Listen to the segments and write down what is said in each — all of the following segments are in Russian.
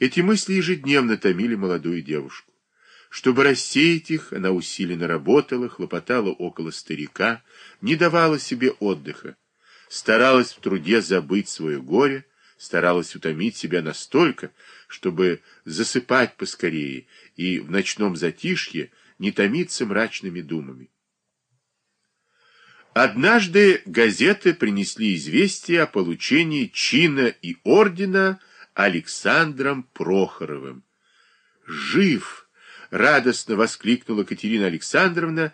Эти мысли ежедневно томили молодую девушку. Чтобы рассеять их, она усиленно работала, хлопотала около старика, не давала себе отдыха, старалась в труде забыть свое горе, старалась утомить себя настолько, чтобы засыпать поскорее и в ночном затишье не томиться мрачными думами. Однажды газеты принесли известие о получении чина и ордена Александром Прохоровым. «Жив!» — радостно воскликнула Катерина Александровна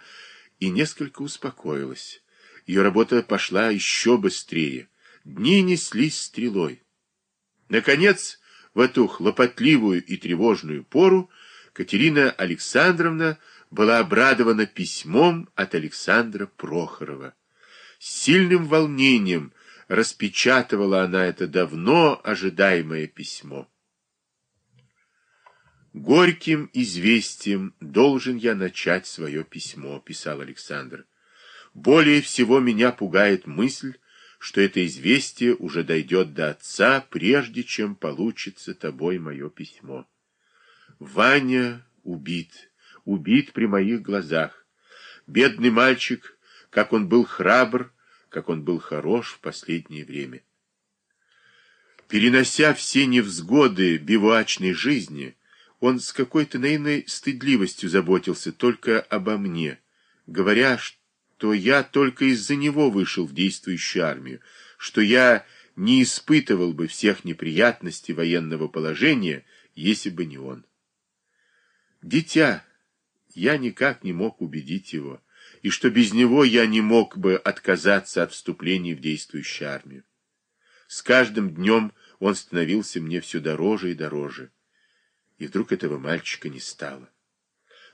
и несколько успокоилась. Ее работа пошла еще быстрее. Дни неслись стрелой. Наконец, в эту хлопотливую и тревожную пору Катерина Александровна была обрадована письмом от Александра Прохорова. С сильным волнением распечатывала она это давно ожидаемое письмо. «Горьким известием должен я начать свое письмо», — писал Александр. «Более всего меня пугает мысль, что это известие уже дойдет до отца, прежде чем получится тобой мое письмо. Ваня убит, убит при моих глазах. Бедный мальчик, как он был храбр, как он был хорош в последнее время. Перенося все невзгоды бивуачной жизни, он с какой-то наивной стыдливостью заботился только обо мне, говоря, что я только из-за него вышел в действующую армию, что я не испытывал бы всех неприятностей военного положения, если бы не он. Дитя, я никак не мог убедить его, и что без него я не мог бы отказаться от вступления в действующую армию. С каждым днем он становился мне все дороже и дороже. И вдруг этого мальчика не стало.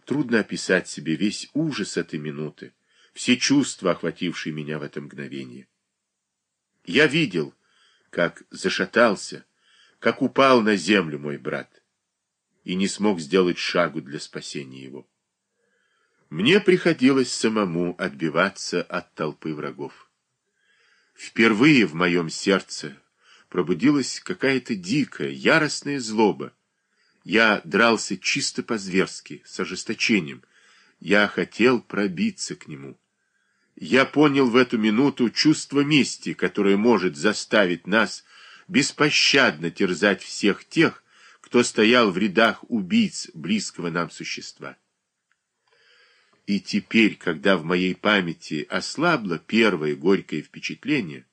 Трудно описать себе весь ужас этой минуты, все чувства, охватившие меня в это мгновение. Я видел, как зашатался, как упал на землю мой брат, и не смог сделать шагу для спасения его. Мне приходилось самому отбиваться от толпы врагов. Впервые в моем сердце пробудилась какая-то дикая, яростная злоба. Я дрался чисто по-зверски, с ожесточением. Я хотел пробиться к нему. Я понял в эту минуту чувство мести, которое может заставить нас беспощадно терзать всех тех, кто стоял в рядах убийц близкого нам существа. И теперь, когда в моей памяти ослабло первое горькое впечатление,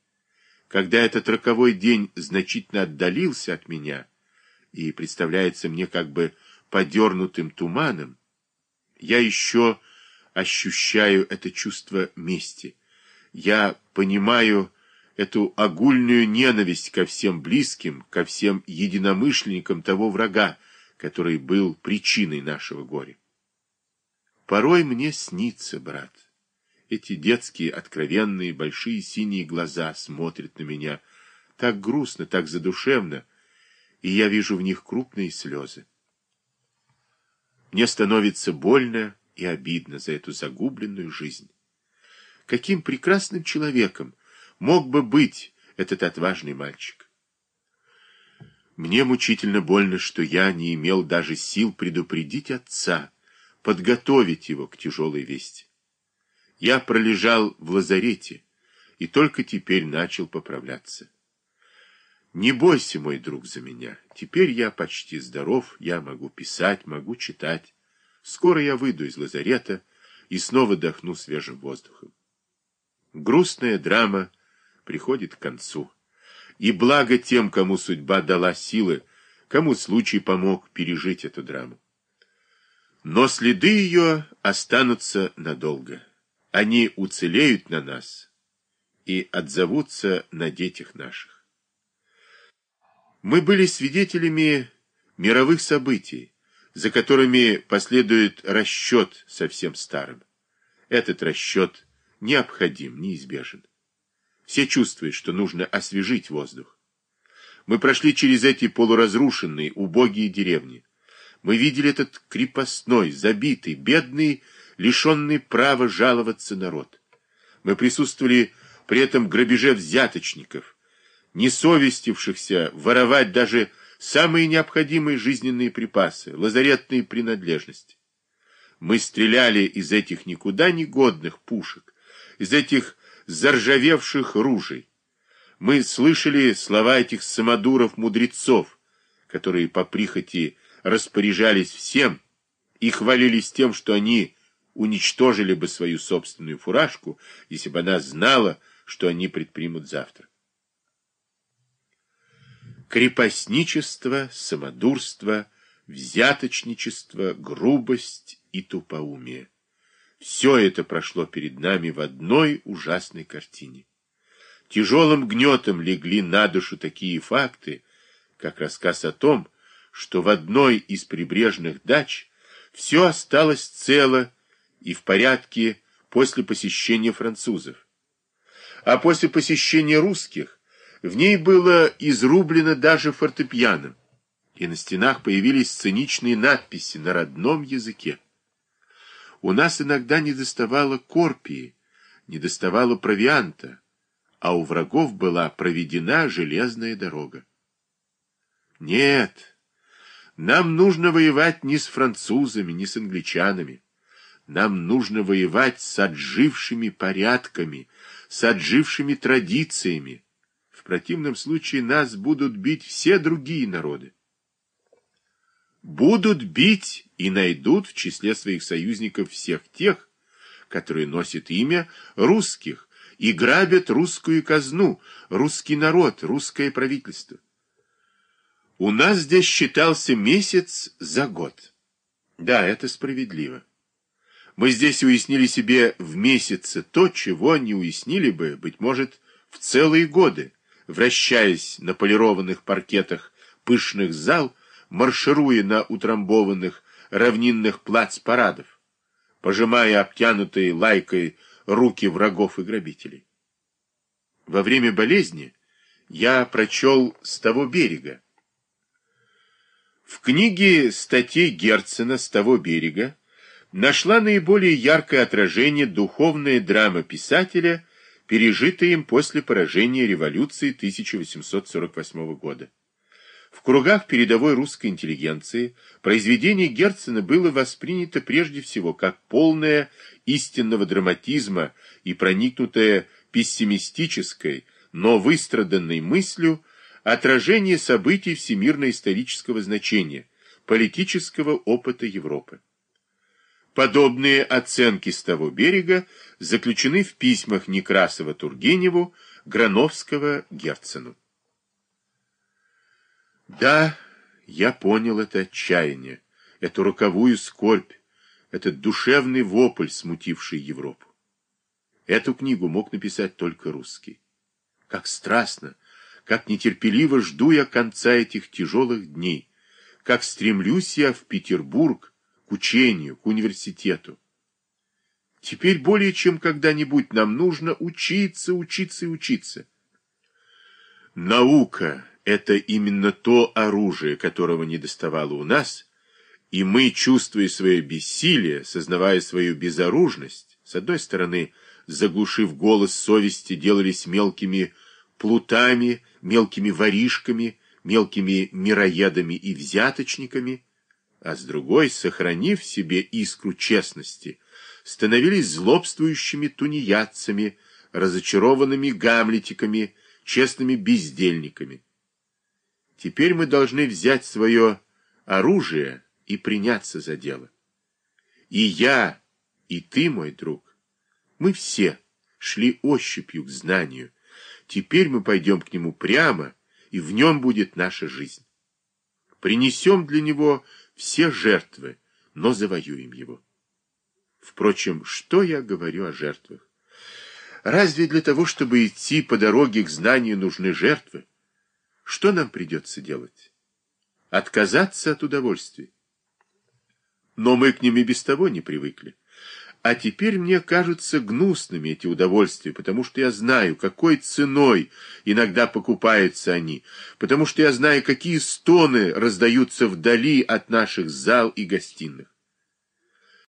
когда этот роковой день значительно отдалился от меня и представляется мне как бы подернутым туманом, я еще ощущаю это чувство мести. Я понимаю эту огульную ненависть ко всем близким, ко всем единомышленникам того врага, который был причиной нашего горя. Порой мне снится, брат. Эти детские, откровенные, большие синие глаза смотрят на меня так грустно, так задушевно, и я вижу в них крупные слезы. Мне становится больно и обидно за эту загубленную жизнь. Каким прекрасным человеком мог бы быть этот отважный мальчик? Мне мучительно больно, что я не имел даже сил предупредить отца, подготовить его к тяжелой вести. Я пролежал в лазарете и только теперь начал поправляться. Не бойся, мой друг, за меня. Теперь я почти здоров, я могу писать, могу читать. Скоро я выйду из лазарета и снова дохну свежим воздухом. Грустная драма приходит к концу. И благо тем, кому судьба дала силы, кому случай помог пережить эту драму. Но следы ее останутся надолго. Они уцелеют на нас и отзовутся на детях наших. Мы были свидетелями мировых событий, за которыми последует расчет совсем старым. Этот расчет необходим, неизбежен. Все чувствуют, что нужно освежить воздух. Мы прошли через эти полуразрушенные, убогие деревни. Мы видели этот крепостной, забитый, бедный, лишенный права жаловаться народ. Мы присутствовали при этом грабеже взяточников, не совестившихся воровать даже самые необходимые жизненные припасы, лазаретные принадлежности. Мы стреляли из этих никуда не годных пушек, из этих заржавевших ружей. Мы слышали слова этих самодуров-мудрецов, которые по прихоти распоряжались всем и хвалились тем, что они уничтожили бы свою собственную фуражку, если бы она знала, что они предпримут завтра. Крепостничество, самодурство, взяточничество, грубость и тупоумие. Все это прошло перед нами в одной ужасной картине. Тяжелым гнетом легли на душу такие факты, как рассказ о том, что в одной из прибрежных дач все осталось цело и в порядке после посещения французов. А после посещения русских в ней было изрублено даже фортепиано, и на стенах появились сценичные надписи на родном языке. У нас иногда не доставало корпии, не доставало провианта, а у врагов была проведена железная дорога. Нет, нам нужно воевать не с французами, не с англичанами. Нам нужно воевать с отжившими порядками, с отжившими традициями. В противном случае нас будут бить все другие народы. Будут бить и найдут в числе своих союзников всех тех, которые носят имя русских и грабят русскую казну, русский народ, русское правительство. У нас здесь считался месяц за год. Да, это справедливо. Мы здесь уяснили себе в месяце то, чего не уяснили бы, быть может, в целые годы, вращаясь на полированных паркетах пышных зал, маршируя на утрамбованных равнинных плац-парадов, пожимая обтянутые лайкой руки врагов и грабителей. Во время болезни я прочел «С того берега». В книге статей Герцена «С того берега» нашла наиболее яркое отражение духовная драма писателя, пережитая им после поражения революции 1848 года. В кругах передовой русской интеллигенции произведение Герцена было воспринято прежде всего как полное истинного драматизма и проникнутое пессимистической, но выстраданной мыслью отражение событий всемирно-исторического значения, политического опыта Европы. Подобные оценки с того берега заключены в письмах Некрасова Тургеневу, Грановского Герцену. Да, я понял это отчаяние, эту роковую скорбь, этот душевный вопль, смутивший Европу. Эту книгу мог написать только русский. Как страстно, как нетерпеливо жду я конца этих тяжелых дней, как стремлюсь я в Петербург, к учению, к университету. Теперь более чем когда-нибудь нам нужно учиться, учиться и учиться. Наука — это именно то оружие, которого не доставало у нас, и мы, чувствуя свое бессилие, сознавая свою безоружность, с одной стороны, заглушив голос совести, делались мелкими плутами, мелкими воришками, мелкими мироедами и взяточниками, а с другой, сохранив себе искру честности, становились злобствующими тунеядцами, разочарованными гамлетиками, честными бездельниками. Теперь мы должны взять свое оружие и приняться за дело. И я, и ты, мой друг, мы все шли ощупью к знанию. Теперь мы пойдем к нему прямо, и в нем будет наша жизнь. Принесем для него все жертвы, но завоюем его. Впрочем, что я говорю о жертвах? Разве для того, чтобы идти по дороге к знанию, нужны жертвы? Что нам придется делать? Отказаться от удовольствия. Но мы к ним и без того не привыкли. А теперь мне кажутся гнусными эти удовольствия, потому что я знаю, какой ценой иногда покупаются они, потому что я знаю, какие стоны раздаются вдали от наших зал и гостиных.